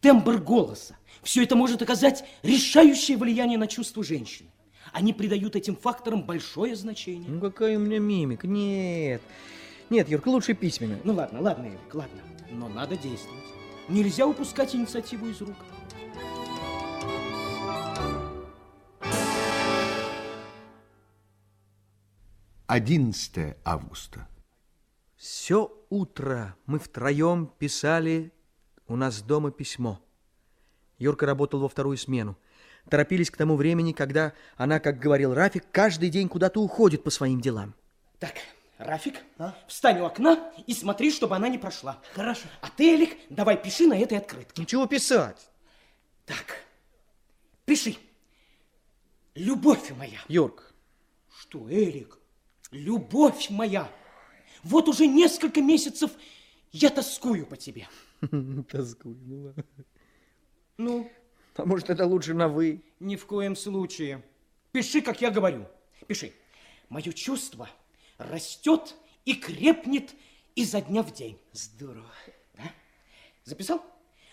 тембр голоса. Все это может оказать решающее влияние на чувства женщины. Они придают этим факторам большое значение. Ну какая у меня мимика? Нет. Нет, Юрка, лучше письменно. Ну ладно, ладно, Эрик, ладно. Но надо действовать. Нельзя упускать инициативу из рук. Одиннадцатое августа. Все утро мы втроем писали у нас дома письмо. Юрка работал во вторую смену. Торопились к тому времени, когда она, как говорил Рафик, каждый день куда-то уходит по своим делам. Так, Рафик, а? встань у окна и смотри, чтобы она не прошла. Хорошо. А ты, Элик, давай пиши на этой открытке. Ничего писать. Так, пиши. Любовь моя. Юрк. Что, Элик? Любовь моя. Вот уже несколько месяцев я тоскую по тебе. Тоскую, ну? А может, это лучше на «вы»? Ни в коем случае. Пиши, как я говорю. Пиши. Мое чувство растет и крепнет изо дня в день. Здорово. Да? Записал?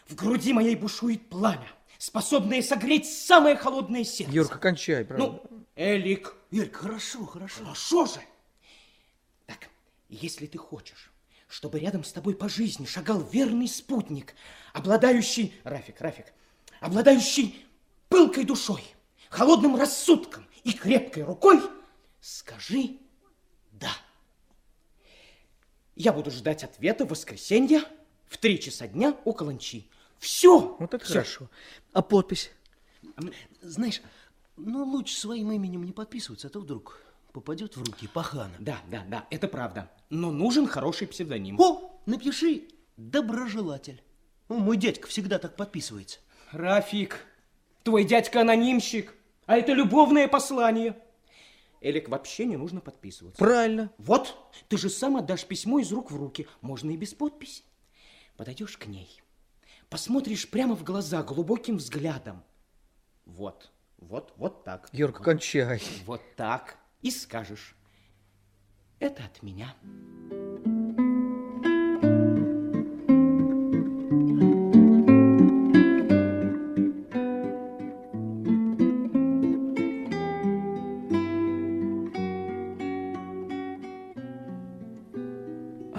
В груди моей бушует пламя, способное согреть самое холодное сердце. Юрка, кончай, правда. Ну, Элик. Элик, хорошо, хорошо. Хорошо же. Так, если ты хочешь, чтобы рядом с тобой по жизни шагал верный спутник, обладающий... Рафик, Рафик, обладающий пылкой душой, холодным рассудком и крепкой рукой, скажи «да». Я буду ждать ответа в воскресенье в три часа дня около ночи. Все. Вот это Всё. хорошо. А подпись? Знаешь, ну лучше своим именем не подписываться, а то вдруг попадет в руки пахана. Да, да, да, это правда. Но нужен хороший псевдоним. О, напиши «Доброжелатель». Ну, мой дядька всегда так подписывается. Рафик, твой дядька анонимщик, а это любовное послание. Элик, вообще не нужно подписываться. Правильно. Вот, ты же сам отдашь письмо из рук в руки, можно и без подписи. Подойдешь к ней, посмотришь прямо в глаза глубоким взглядом. Вот, вот, вот так. Юрка, вот, кончай. вот так. И скажешь, это от меня.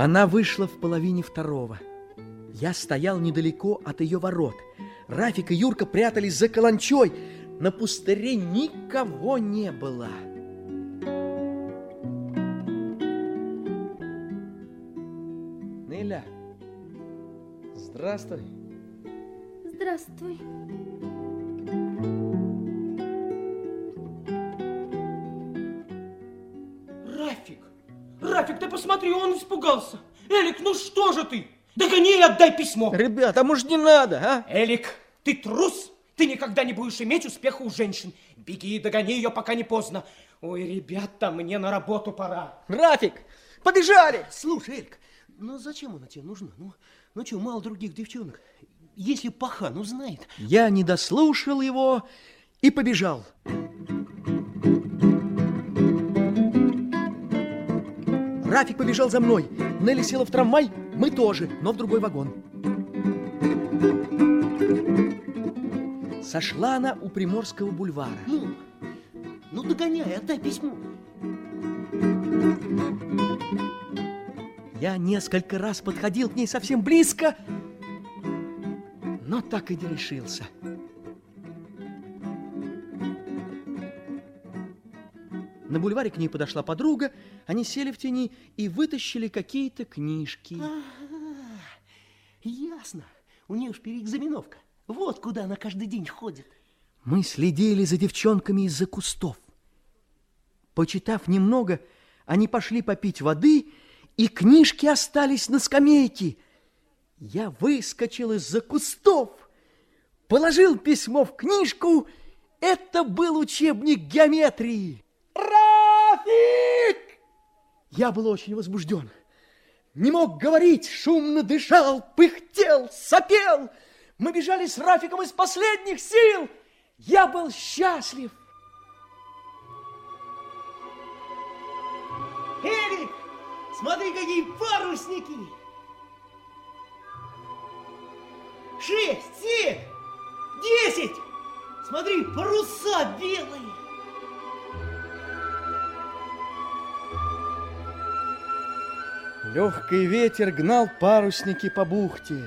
Она вышла в половине второго. Я стоял недалеко от ее ворот. Рафик и Юрка прятались за каланчой. На пустыре никого не было. Здравствуй. Здравствуй. Рафик, Рафик, ты посмотри, он испугался. Элик, ну что же ты? Догони и отдай письмо. Ребята, а может не надо, а? Элик, ты трус? Ты никогда не будешь иметь успеха у женщин. Беги и догони ее, пока не поздно. Ой, ребята, мне на работу пора. Рафик, побежали! Слушай, Элька, ну зачем она тебе нужна? Ну, ну что, мало других девчонок. Если пахан узнает... Я не дослушал его и побежал. Рафик побежал за мной. Нелли села в трамвай, мы тоже, но в другой вагон. Сошла она у Приморского бульвара. Ну, ну догоняй, отдай письмо. Я несколько раз подходил к ней совсем близко, но так и не решился. На бульваре к ней подошла подруга, они сели в тени и вытащили какие-то книжки. А, ясно. У нее ж переэкзаменовка. Вот куда она каждый день ходит. Мы следили за девчонками из-за кустов. Почитав немного, они пошли попить воды, и книжки остались на скамейке. Я выскочил из-за кустов, положил письмо в книжку. Это был учебник геометрии. Рафик! Я был очень возбужден. Не мог говорить, шумно дышал, пыхтел, сопел. Мы бежали с Рафиком из последних сил. Я был счастлив. Эрик, смотри, какие парусники! шесть, семь, десять. Смотри, паруса белые. Легкий ветер гнал парусники по бухте.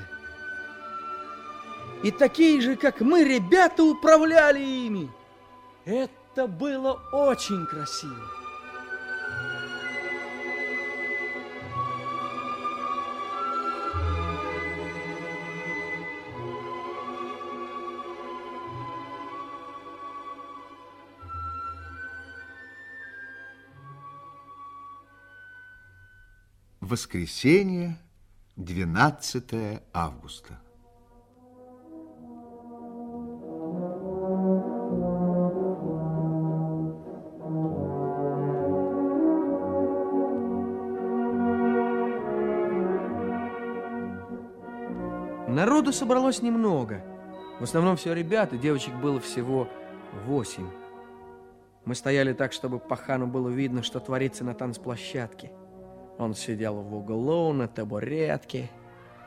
И такие же, как мы, ребята управляли ими. Это было очень красиво. Воскресенье, 12 августа. Народу собралось немного. В основном все ребята, девочек было всего восемь. Мы стояли так, чтобы Пахану было видно, что творится на танцплощадке. Он сидел в углу на табуретке,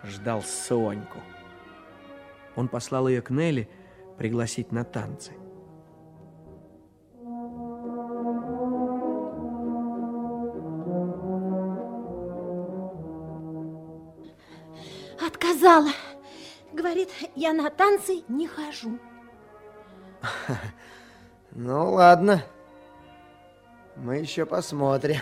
ждал Соньку. Он послал ее к Нелли пригласить на танцы. Отказала. Говорит, я на танцы не хожу. Ну, ладно. Мы еще посмотрим.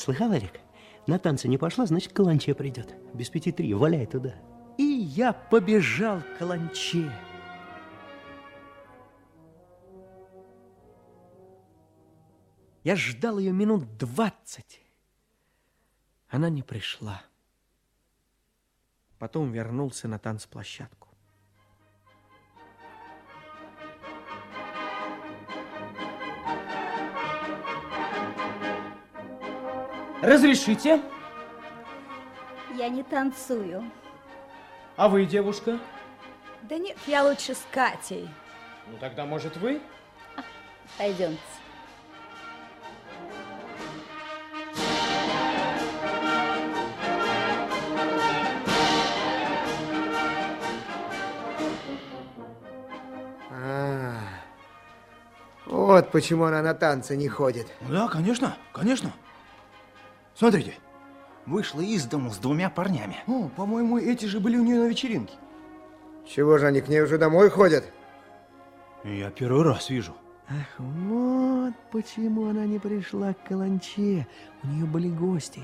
Слыхал, Эрик? На танцы не пошла, значит, каланче придет. Без пяти три, валяй туда. И я побежал к каланче. Я ждал ее минут двадцать. Она не пришла. Потом вернулся на танцплощадку. Разрешите? Я не танцую. А вы, девушка? Да нет, я лучше с Катей. Ну тогда, может, вы? Пойдемте. А, вот почему она на танцы не ходит. Да, конечно, конечно. Смотрите, вышла из дому с двумя парнями. О, по-моему, эти же были у нее на вечеринке. Чего же они к ней уже домой ходят? Я первый раз вижу. Ах, вот почему она не пришла к каланче. У нее были гости.